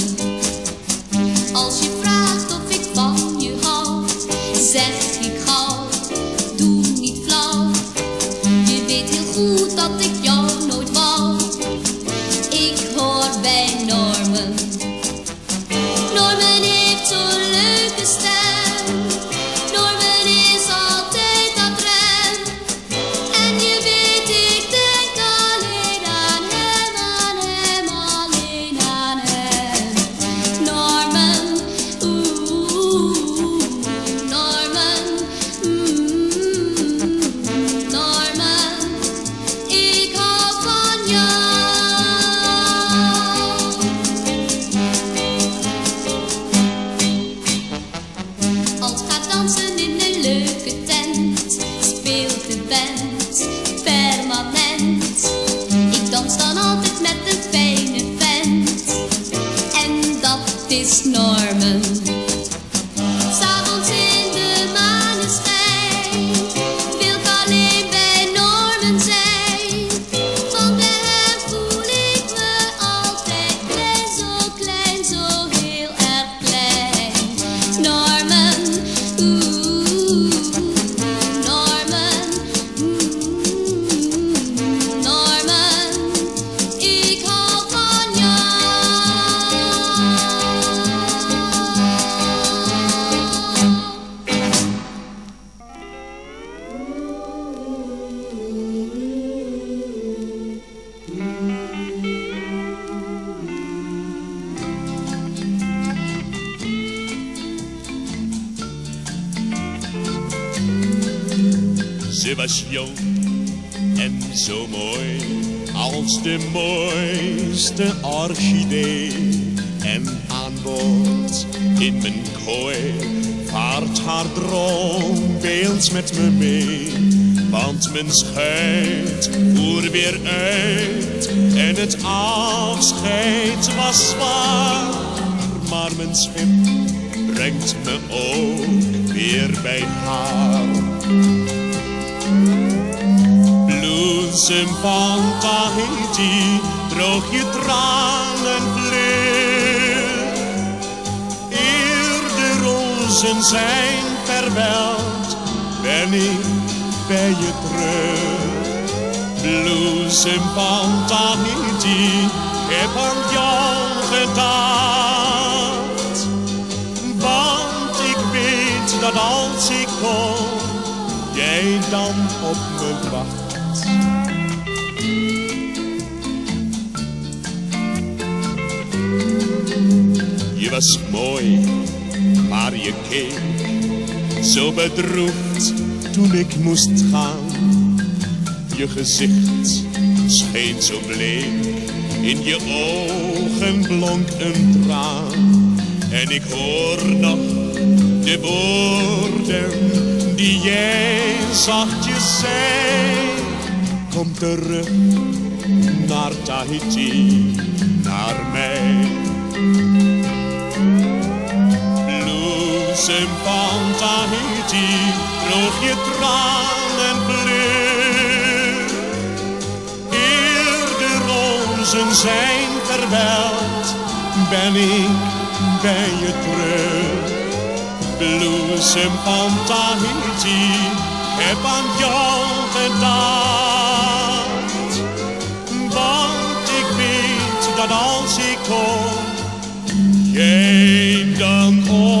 you. Ze was jong en zo mooi als de mooiste orchidee. En aan boord in mijn kooi vaart haar droombeeld met me mee. Want mijn schuit voer weer uit en het afscheid was zwaar. Maar mijn schip brengt me ook weer bij haar. Bloesem van Tahiti, droog je tranen vleur. Eer de rozen zijn verweld, ben ik bij je terug. Bloesem van Tahiti, heb aan jou gedacht. Want ik weet dat als ik kom, jij dan op me wacht. Je was mooi, maar je keek zo bedroefd toen ik moest gaan. Je gezicht scheen zo bleek, in je ogen blonk een traan. En ik hoor nog de woorden die jij zachtjes zei. Kom terug naar Tahiti, naar mij. Van Tahiti, droog je tranen bleu. Eer de rozen zijn verweld, ben ik bij je terug. Bloesem van Tahiti, heb aan jou gedacht. Want ik weet dat als ik kom, jij dan op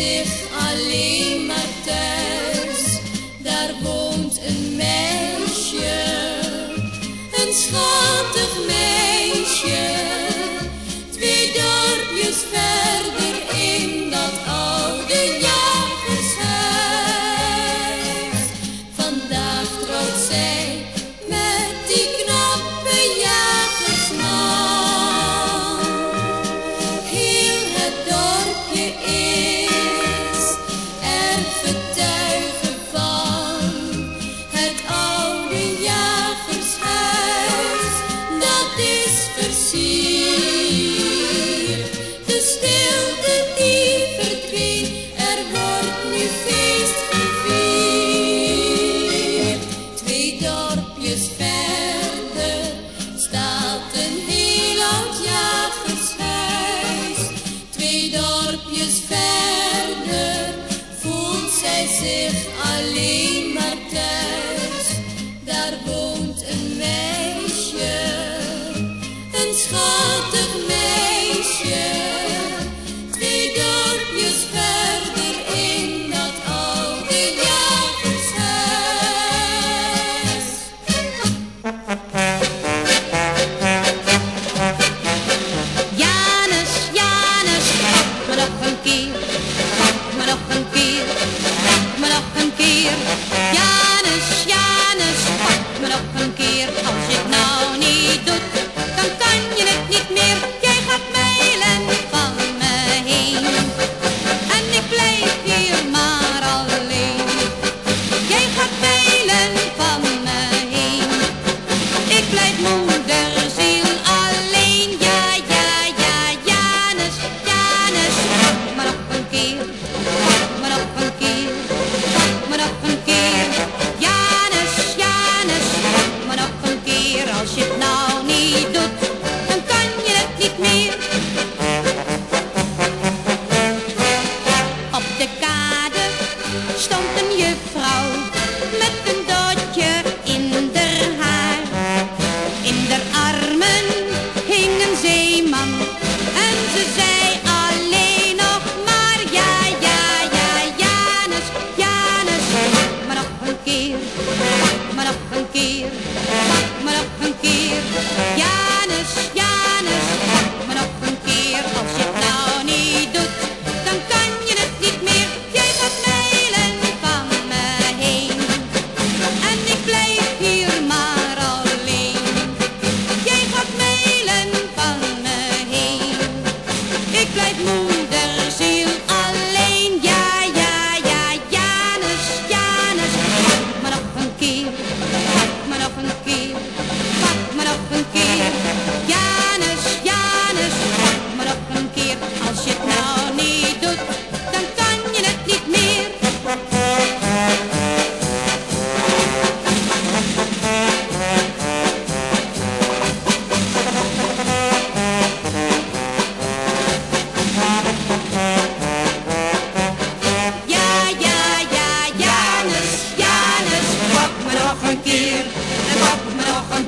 if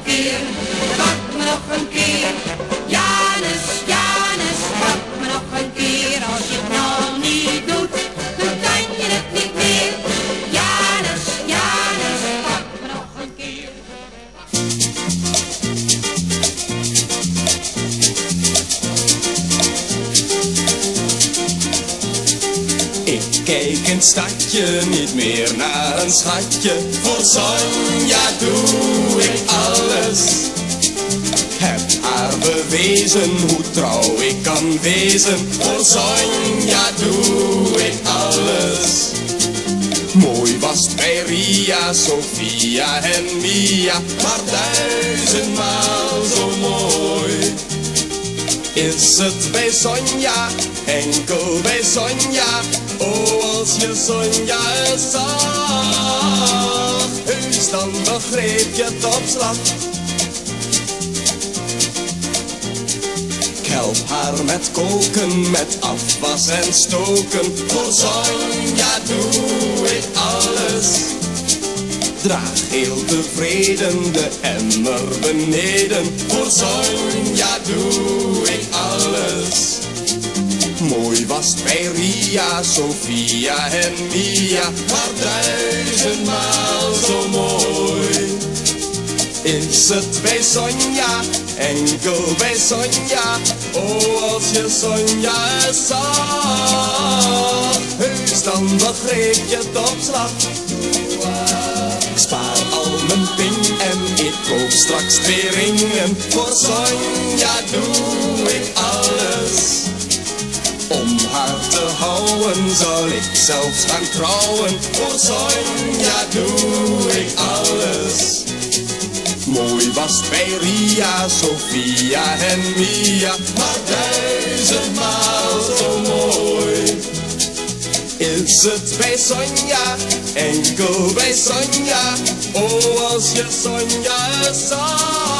keer, pak me nog een keer. Janus, Janus, pak me nog een keer, als je het nou niet doet, dan kan je het niet meer. Janus, Janus, pak me nog een keer. Ik kijk in het stadje niet meer naar een schatje. Voor Sonja doe ik Heb haar bewezen hoe trouw ik kan wezen. Voor Sonja doe ik alles. Mooi was het bij Ria, Sofia en Mia, maar duizendmaal zo mooi. Is het bij Sonja, enkel bij Sonja, oh als je Sonja zag, heus dan begreep je het op slag. Help haar met koken, met afwas en stoken, voor Sonja doe ik alles. Draag heel tevreden de emmer beneden. Voor Sonja doe ik alles. Mooi was bij Ria, Sofia en Mia, maar duizendmaal zo mooi. Is het bij Sonja, enkel bij Sonja, oh als je Sonja zag, heus dan begreep je het op slag. Ik spaar al mijn ping en ik koop straks twee ringen. Voor Sonja doe ik alles. Om haar te houden zal ik zelfs gaan trouwen. Voor Sonja doe ik alles. Mooi was bij Ria, Sofia en Mia, maar duizendmaal zo mooi. is het bij Sonja, enkel bij Sonja. Oh, als je Sonja zag,